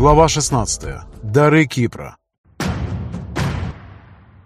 Глава 16. Дары Кипра.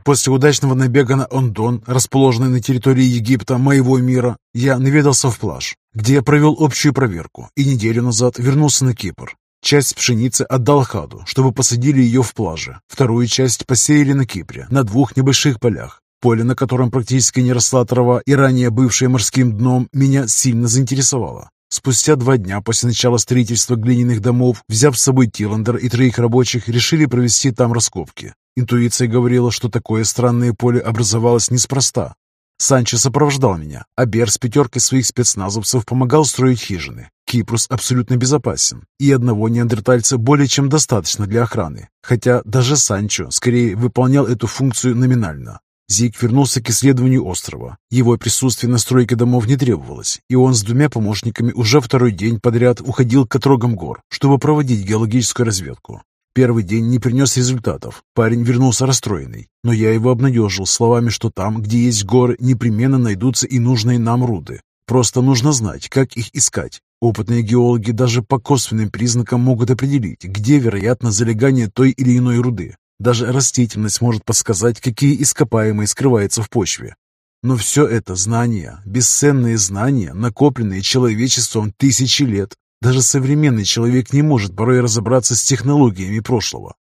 После удачного набега на Ондон, расположенный на территории Египта, моего мира, я наведался в плаж, где я провел общую проверку и неделю назад вернулся на Кипр. Часть пшеницы отдал Хаду, чтобы посадили ее в плаже. Вторую часть посеяли на Кипре, на двух небольших полях. Поле, на котором практически не росла трава и ранее бывшее морским дном, меня сильно заинтересовало. Спустя два дня после начала строительства глиняных домов, взяв с собой Тиландер и троих рабочих, решили провести там раскопки. Интуиция говорила, что такое странное поле образовалось неспроста. Санчо сопровождал меня, а Бер с пятеркой своих спецназовцев помогал строить хижины. Кипрус абсолютно безопасен, и одного неандертальца более чем достаточно для охраны, хотя даже Санчо скорее выполнял эту функцию номинально. Зик вернулся к исследованию острова. Его присутствие на стройке домов не требовалось, и он с двумя помощниками уже второй день подряд уходил к отрогам гор, чтобы проводить геологическую разведку. Первый день не принес результатов. Парень вернулся расстроенный, но я его обнадежил словами, что там, где есть горы, непременно найдутся и нужные нам руды. Просто нужно знать, как их искать. Опытные геологи даже по косвенным признакам могут определить, где вероятно залегание той или иной руды. Даже растительность может подсказать, какие ископаемые скрываются в почве. Но все это знания, бесценные знания, накопленные человечеством тысячи лет. Даже современный человек не может порой разобраться с технологиями прошлого.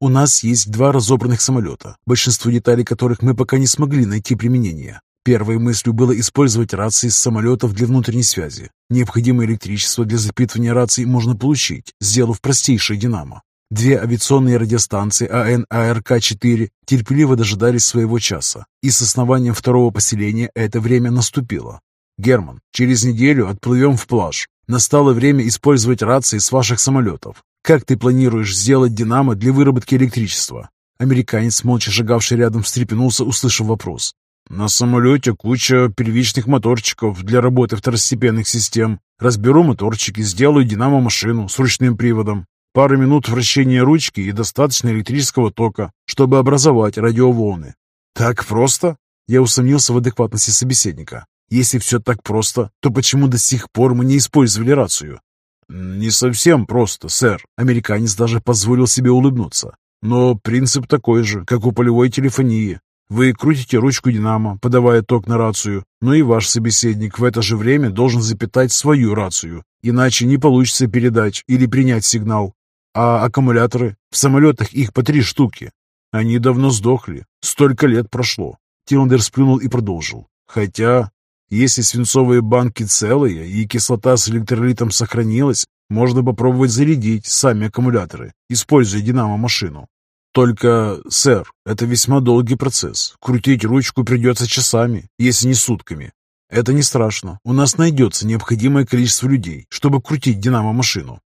У нас есть два разобранных самолета, большинство деталей которых мы пока не смогли найти применение. Первой мыслью было использовать рации с самолетов для внутренней связи. Необходимое электричество для запитывания раций можно получить, сделав простейшее динамо. Две авиационные радиостанции АН-АРК-4 терпеливо дожидались своего часа, и с основанием второго поселения это время наступило. «Герман, через неделю отплывем в плаж. Настало время использовать рации с ваших самолетов. Как ты планируешь сделать «Динамо» для выработки электричества?» Американец, молча шагавший рядом, встрепенулся, услышав вопрос. «На самолете куча первичных моторчиков для работы второстепенных систем. Разберу моторчики, сделаю «Динамо-машину» с ручным приводом. Пару минут вращения ручки и достаточно электрического тока, чтобы образовать радиоволны. Так просто? Я усомнился в адекватности собеседника. Если все так просто, то почему до сих пор мы не использовали рацию? Не совсем просто, сэр. Американец даже позволил себе улыбнуться. Но принцип такой же, как у полевой телефонии. Вы крутите ручку динамо, подавая ток на рацию, но и ваш собеседник в это же время должен запитать свою рацию, иначе не получится передать или принять сигнал. А аккумуляторы? В самолетах их по три штуки. Они давно сдохли. Столько лет прошло. Тиландер сплюнул и продолжил. Хотя, если свинцовые банки целые и кислота с электролитом сохранилась, можно попробовать зарядить сами аккумуляторы, используя динамо-машину. Только, сэр, это весьма долгий процесс. Крутить ручку придется часами, если не сутками. Это не страшно. У нас найдется необходимое количество людей, чтобы крутить динамо-машину.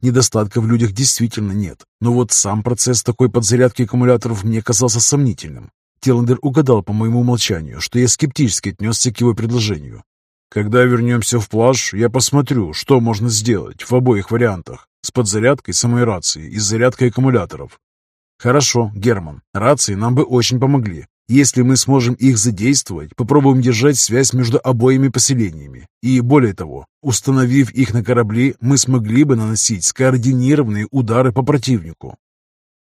Недостатка в людях действительно нет, но вот сам процесс такой подзарядки аккумуляторов мне казался сомнительным. Теландер угадал по моему молчанию, что я скептически отнесся к его предложению. «Когда вернемся в плаж, я посмотрю, что можно сделать в обоих вариантах, с подзарядкой самой рации и с зарядкой аккумуляторов». «Хорошо, Герман, рации нам бы очень помогли. Если мы сможем их задействовать, попробуем держать связь между обоими поселениями. И более того, установив их на корабли, мы смогли бы наносить скоординированные удары по противнику.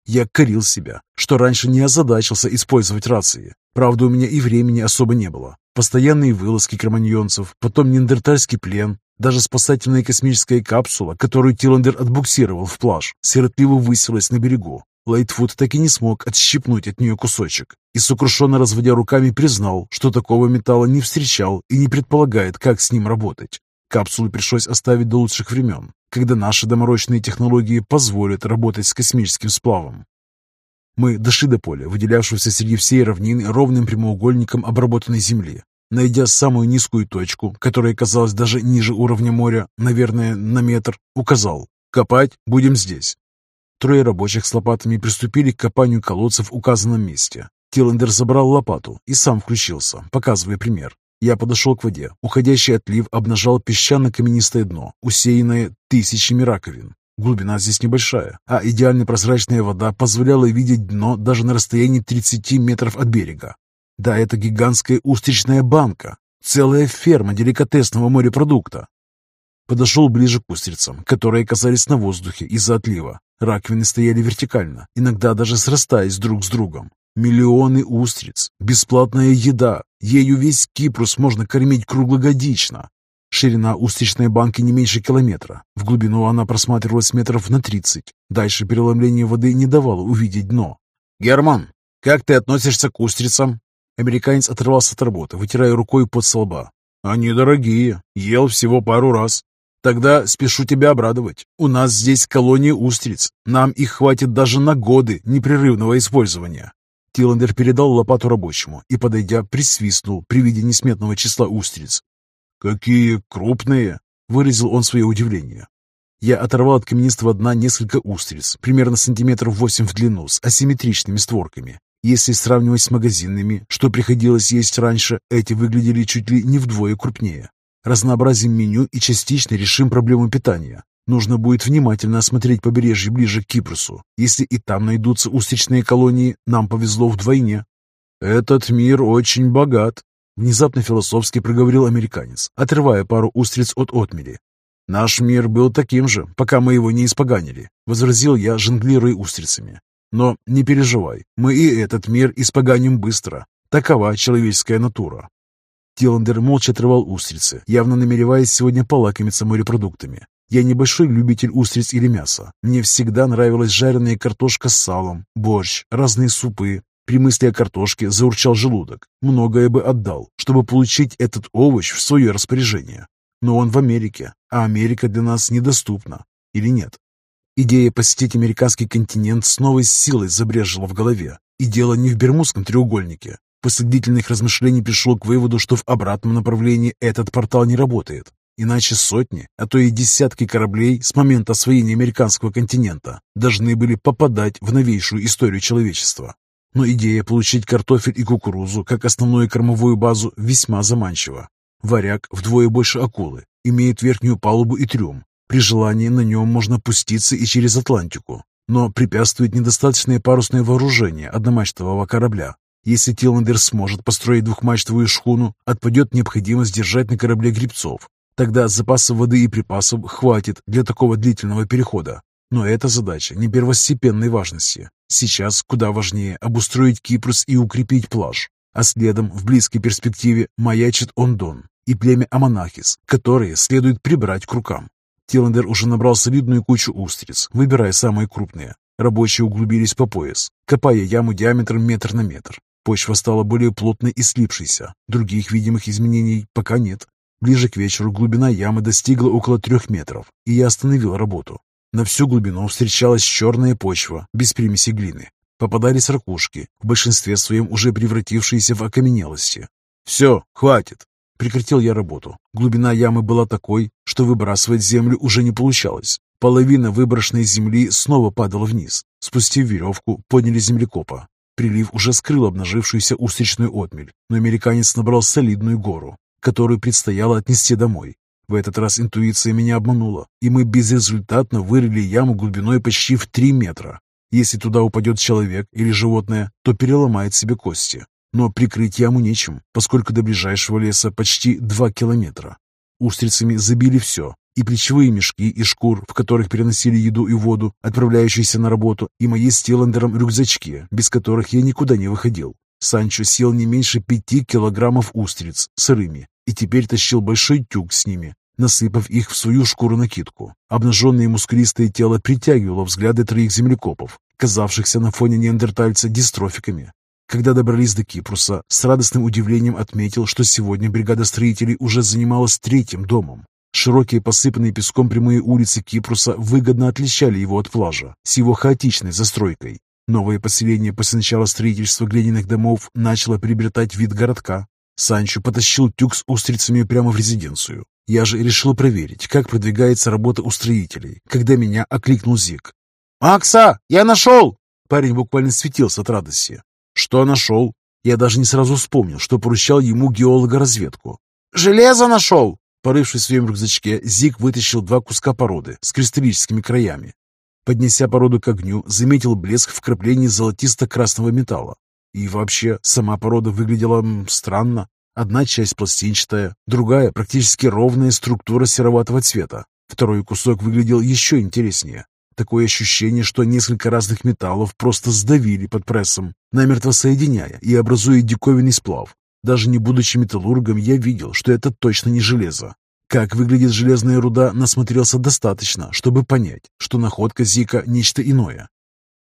Я корил себя, что раньше не озадачился использовать рации. Правда, у меня и времени особо не было. Постоянные вылазки кроманьонцев, потом неандертальский плен, даже спасательная космическая капсула, которую Тиландер отбуксировал в плаж, сиротливо высилась на берегу. Лайтфуд так и не смог отщипнуть от нее кусочек и, сокрушенно разводя руками, признал, что такого металла не встречал и не предполагает, как с ним работать. Капсулу пришлось оставить до лучших времен, когда наши доморощенные технологии позволят работать с космическим сплавом. Мы дошли до поля, выделявшегося среди всей равнины ровным прямоугольником обработанной земли. Найдя самую низкую точку, которая казалась даже ниже уровня моря, наверное, на метр, указал «Копать будем здесь». Трое рабочих с лопатами приступили к копанию колодцев в указанном месте. Тиллендер забрал лопату и сам включился, показывая пример. Я подошел к воде. Уходящий отлив обнажал песчано-каменистое дно, усеянное тысячами раковин. Глубина здесь небольшая, а идеально прозрачная вода позволяла видеть дно даже на расстоянии 30 метров от берега. Да, это гигантская устричная банка, целая ферма деликатесного морепродукта. Подошел ближе к устрицам, которые оказались на воздухе из-за отлива. Раковины стояли вертикально, иногда даже срастаясь друг с другом. Миллионы устриц, бесплатная еда, ею весь Кипрус можно кормить круглогодично. Ширина устричной банки не меньше километра. В глубину она просматривалась метров на 30. Дальше переломление воды не давало увидеть дно. «Герман, как ты относишься к устрицам?» Американец оторвался от работы, вытирая рукой под солба. «Они дорогие. Ел всего пару раз. Тогда спешу тебя обрадовать. У нас здесь колония устриц. Нам их хватит даже на годы непрерывного использования». Тиландер передал лопату рабочему и, подойдя, присвистнул при виде несметного числа устриц. «Какие крупные!» — выразил он свое удивление. Я оторвал от каменистого дна несколько устриц, примерно сантиметров восемь в длину, с асимметричными створками. Если сравнивать с магазинными, что приходилось есть раньше, эти выглядели чуть ли не вдвое крупнее. Разнообразим меню и частично решим проблему питания. Нужно будет внимательно осмотреть побережье ближе к Кипрусу. Если и там найдутся устричные колонии, нам повезло вдвойне. «Этот мир очень богат», Внезапно философски проговорил американец, отрывая пару устриц от отмели. «Наш мир был таким же, пока мы его не испоганили», — возразил я, жонглируя устрицами. «Но не переживай, мы и этот мир испоганим быстро. Такова человеческая натура». Тиландер молча отрывал устрицы, явно намереваясь сегодня полакомиться морепродуктами. Я небольшой любитель устриц или мяса. Мне всегда нравилась жареная картошка с салом, борщ, разные супы, при мысли о картошке заурчал желудок. Многое бы отдал, чтобы получить этот овощ в свое распоряжение. Но он в Америке, а Америка для нас недоступна. Или нет? Идея посетить американский континент с новой силой забрежила в голове. И дело не в Бермудском треугольнике. После длительных размышлений пришел к выводу, что в обратном направлении этот портал не работает. Иначе сотни, а то и десятки кораблей с момента освоения американского континента должны были попадать в новейшую историю человечества. Но идея получить картофель и кукурузу как основную кормовую базу весьма заманчива. Варяг вдвое больше акулы, имеет верхнюю палубу и трюм. При желании на нем можно пуститься и через Атлантику, но препятствует недостаточное парусное вооружение одномачтового корабля. Если Тиландер сможет построить двухмачтовую шхуну, отпадет необходимость держать на корабле грибцов. Тогда запасов воды и припасов хватит для такого длительного перехода. Но эта задача не первостепенной важности. Сейчас куда важнее обустроить Кипрус и укрепить плаж, а следом в близкой перспективе маячит Ондон и племя Аманахис, которые следует прибрать к рукам. Тиландер уже набрал солидную кучу устриц, выбирая самые крупные. Рабочие углубились по пояс, копая яму диаметром метр на метр. Почва стала более плотной и слипшейся. Других видимых изменений пока нет. Ближе к вечеру глубина ямы достигла около трех метров, и я остановил работу. На всю глубину встречалась черная почва, без примеси глины. Попадались ракушки, в большинстве своем уже превратившиеся в окаменелости. «Все, хватит!» Прекратил я работу. Глубина ямы была такой, что выбрасывать землю уже не получалось. Половина выброшенной земли снова падала вниз. Спустив веревку, подняли землекопа. Прилив уже скрыл обнажившуюся устричную отмель, но американец набрал солидную гору, которую предстояло отнести домой. В этот раз интуиция меня обманула, и мы безрезультатно вырыли яму глубиной почти в три метра. Если туда упадет человек или животное, то переломает себе кости. Но прикрыть яму нечем, поскольку до ближайшего леса почти два километра. Устрицами забили все, и плечевые мешки и шкур, в которых переносили еду и воду, отправляющиеся на работу, и мои с Тиландером рюкзачки, без которых я никуда не выходил. Санчо съел не меньше пяти килограммов устриц сырыми и теперь тащил большой тюк с ними, насыпав их в свою шкуру-накидку. Обнаженное мускулистое тело притягивало взгляды троих землекопов, казавшихся на фоне неандертальца дистрофиками. Когда добрались до Кипруса, с радостным удивлением отметил, что сегодня бригада строителей уже занималась третьим домом. Широкие посыпанные песком прямые улицы Кипруса выгодно отличали его от плажа с его хаотичной застройкой. Новое поселение после начала строительства глиняных домов начало приобретать вид городка, Санчо потащил тюк с устрицами прямо в резиденцию. Я же решил проверить, как продвигается работа у строителей, когда меня окликнул Зик. «Макса, я нашел!» Парень буквально светился от радости. «Что нашел?» Я даже не сразу вспомнил, что поручал ему геолога-разведку. «Железо нашел!» Порывшись в своем рюкзачке, Зик вытащил два куска породы с кристаллическими краями. Поднеся породу к огню, заметил блеск вкраплений золотисто-красного металла. И вообще, сама порода выглядела странно. Одна часть пластинчатая, другая практически ровная структура сероватого цвета. Второй кусок выглядел еще интереснее. Такое ощущение, что несколько разных металлов просто сдавили под прессом, намертво соединяя и образуя диковинный сплав. Даже не будучи металлургом, я видел, что это точно не железо. Как выглядит железная руда, насмотрелся достаточно, чтобы понять, что находка Зика – нечто иное.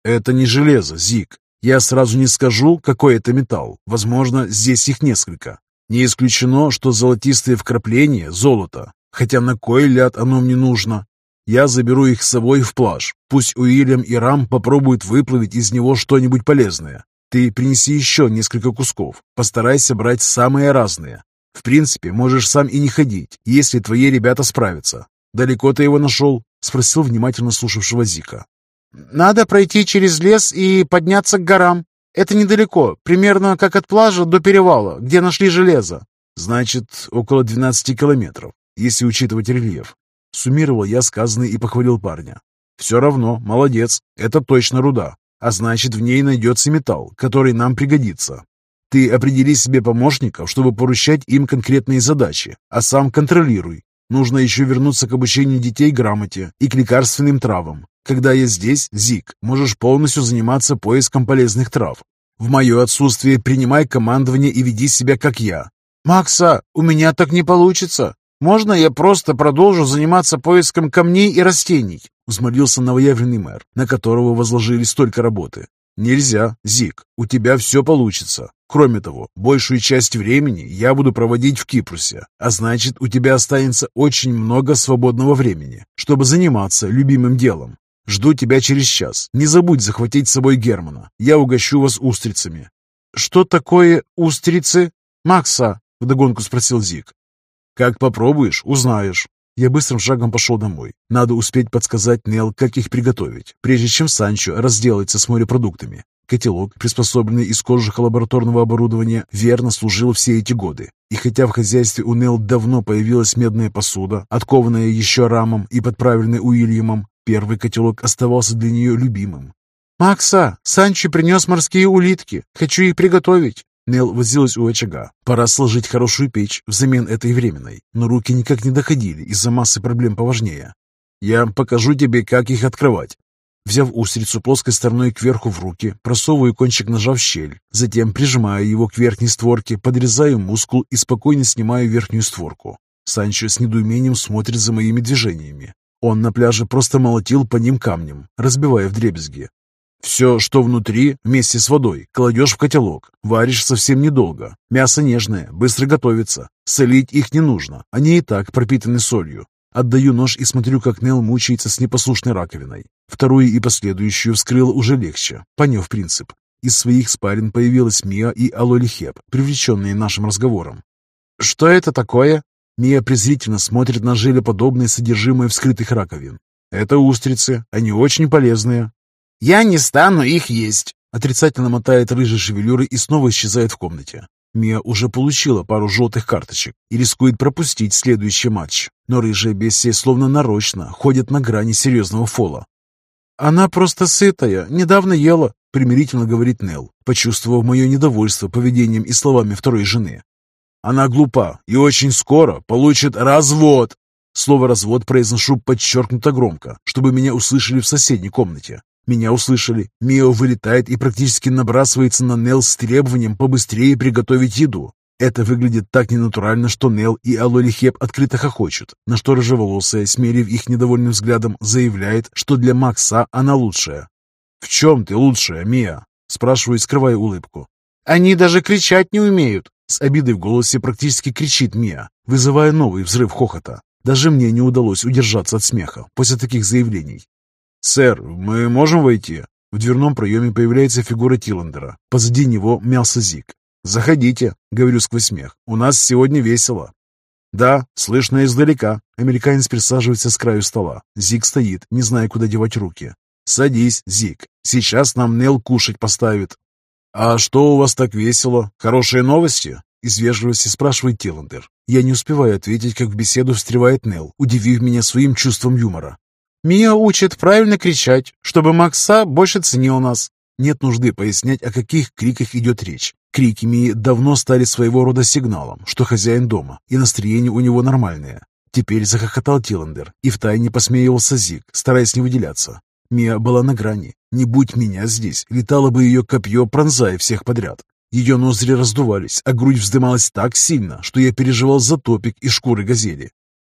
Это не железо, Зик. Я сразу не скажу, какой это металл. Возможно, здесь их несколько. Не исключено, что золотистые вкрапления – золото. Хотя на кой ляд оно мне нужно? Я заберу их с собой в плаж. Пусть Уильям и Рам попробуют выплавить из него что-нибудь полезное. Ты принеси еще несколько кусков. Постарайся брать самые разные. В принципе, можешь сам и не ходить, если твои ребята справятся. Далеко ты его нашел? Спросил внимательно слушавшего Зика. Надо пройти через лес и подняться к горам. Это недалеко, примерно как от плажа до перевала, где нашли железо. Значит, около 12 километров, если учитывать рельеф. Суммировал я сказанное и похвалил парня. «Все равно, молодец, это точно руда, а значит, в ней найдется металл, который нам пригодится. Ты определи себе помощников, чтобы поручать им конкретные задачи, а сам контролируй. Нужно еще вернуться к обучению детей грамоте и к лекарственным травам. Когда я здесь, Зик, можешь полностью заниматься поиском полезных трав. В мое отсутствие принимай командование и веди себя как я. «Макса, у меня так не получится. «Можно я просто продолжу заниматься поиском камней и растений?» взмолился новоявленный мэр, на которого возложили столько работы. «Нельзя, Зик, у тебя все получится. Кроме того, большую часть времени я буду проводить в Кипрусе, а значит, у тебя останется очень много свободного времени, чтобы заниматься любимым делом. Жду тебя через час. Не забудь захватить с собой Германа. Я угощу вас устрицами». «Что такое устрицы?» «Макса?» — вдогонку спросил Зик. Как попробуешь, узнаешь. Я быстрым шагом пошел домой. Надо успеть подсказать Нел, как их приготовить, прежде чем Санчо разделается с морепродуктами. Котелок, приспособленный из кожуха лабораторного оборудования, верно служил все эти годы. И хотя в хозяйстве у Нел давно появилась медная посуда, откованная еще рамом и подправленная Уильямом, первый котелок оставался для нее любимым. «Макса, Санчо принес морские улитки. Хочу их приготовить». Нел возилась у очага. Пора сложить хорошую печь взамен этой временной, но руки никак не доходили из-за массы проблем поважнее. Я покажу тебе, как их открывать. Взяв устрицу плоской стороной кверху в руки, просовываю кончик ножа в щель, затем прижимаю его к верхней створке, подрезаю мускул и спокойно снимаю верхнюю створку. Санчо с недоумением смотрит за моими движениями. Он на пляже просто молотил по ним камнем, разбивая вдребезги, все, что внутри, вместе с водой, кладешь в котелок. Варишь совсем недолго. Мясо нежное, быстро готовится. Солить их не нужно, они и так пропитаны солью. Отдаю нож и смотрю, как Нел мучается с непослушной раковиной. Вторую и последующую вскрыл уже легче, поняв принцип. Из своих спарин появилась Мия и Алоли Хеп, привлеченные нашим разговором. «Что это такое?» Мия презрительно смотрит на желеподобное содержимое вскрытых раковин. «Это устрицы, они очень полезные. «Я не стану их есть!» Отрицательно мотает рыжей шевелюры и снова исчезает в комнате. Мия уже получила пару желтых карточек и рискует пропустить следующий матч. Но рыжая бестия словно нарочно ходит на грани серьезного фола. «Она просто сытая, недавно ела», — примирительно говорит Нел, почувствовав мое недовольство поведением и словами второй жены. «Она глупа и очень скоро получит развод!» Слово «развод» произношу подчеркнуто громко, чтобы меня услышали в соседней комнате. Меня услышали. Мио вылетает и практически набрасывается на Нел с требованием побыстрее приготовить еду. Это выглядит так ненатурально, что Нел и Алоли Хеп открыто хохочут, на что рыжеволосая, смерив их недовольным взглядом, заявляет, что для Макса она лучшая. «В чем ты лучшая, Мия?» – спрашиваю, скрывая улыбку. «Они даже кричать не умеют!» С обидой в голосе практически кричит Мия, вызывая новый взрыв хохота. Даже мне не удалось удержаться от смеха после таких заявлений. «Сэр, мы можем войти?» В дверном проеме появляется фигура Тиллендера. Позади него мялся Зик. «Заходите», — говорю сквозь смех. «У нас сегодня весело». «Да, слышно издалека». Американец присаживается с краю стола. Зик стоит, не зная, куда девать руки. «Садись, Зик. Сейчас нам Нел кушать поставит». «А что у вас так весело? Хорошие новости?» Из вежливости спрашивает Тиллендер. Я не успеваю ответить, как в беседу встревает Нел, удивив меня своим чувством юмора. Мия учит правильно кричать, чтобы Макса больше ценил нас. Нет нужды пояснять, о каких криках идет речь. Крики Мии давно стали своего рода сигналом, что хозяин дома, и настроение у него нормальное. Теперь захохотал Тиландер, и втайне посмеивался Зиг, стараясь не выделяться. Мия была на грани. Не будь меня здесь, летало бы ее копье, пронзая всех подряд. Ее ноздри раздувались, а грудь вздымалась так сильно, что я переживал за топик и шкуры газели.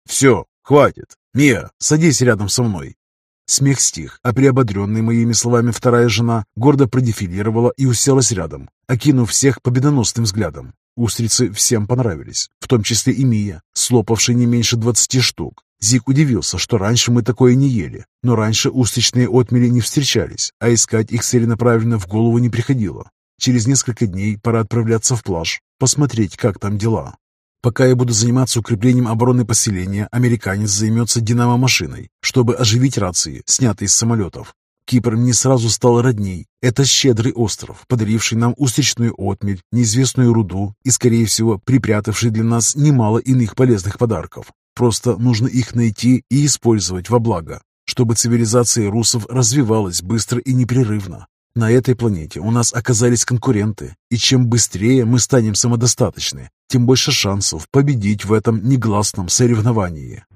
«Все, хватит! Мия, садись рядом со мной!» Смех стих, а приободренная моими словами вторая жена гордо продефилировала и уселась рядом, окинув всех победоносным взглядом. Устрицы всем понравились, в том числе и Мия, слопавшей не меньше двадцати штук. Зик удивился, что раньше мы такое не ели, но раньше устричные отмели не встречались, а искать их целенаправленно в голову не приходило. Через несколько дней пора отправляться в плаж, посмотреть, как там дела. Пока я буду заниматься укреплением обороны поселения, американец займется динамо-машиной, чтобы оживить рации, снятые с самолетов. Кипр мне сразу стал родней. Это щедрый остров, подаривший нам устричную отмель, неизвестную руду и, скорее всего, припрятавший для нас немало иных полезных подарков. Просто нужно их найти и использовать во благо, чтобы цивилизация русов развивалась быстро и непрерывно. На этой планете у нас оказались конкуренты, и чем быстрее мы станем самодостаточны, тем больше шансов победить в этом негласном соревновании.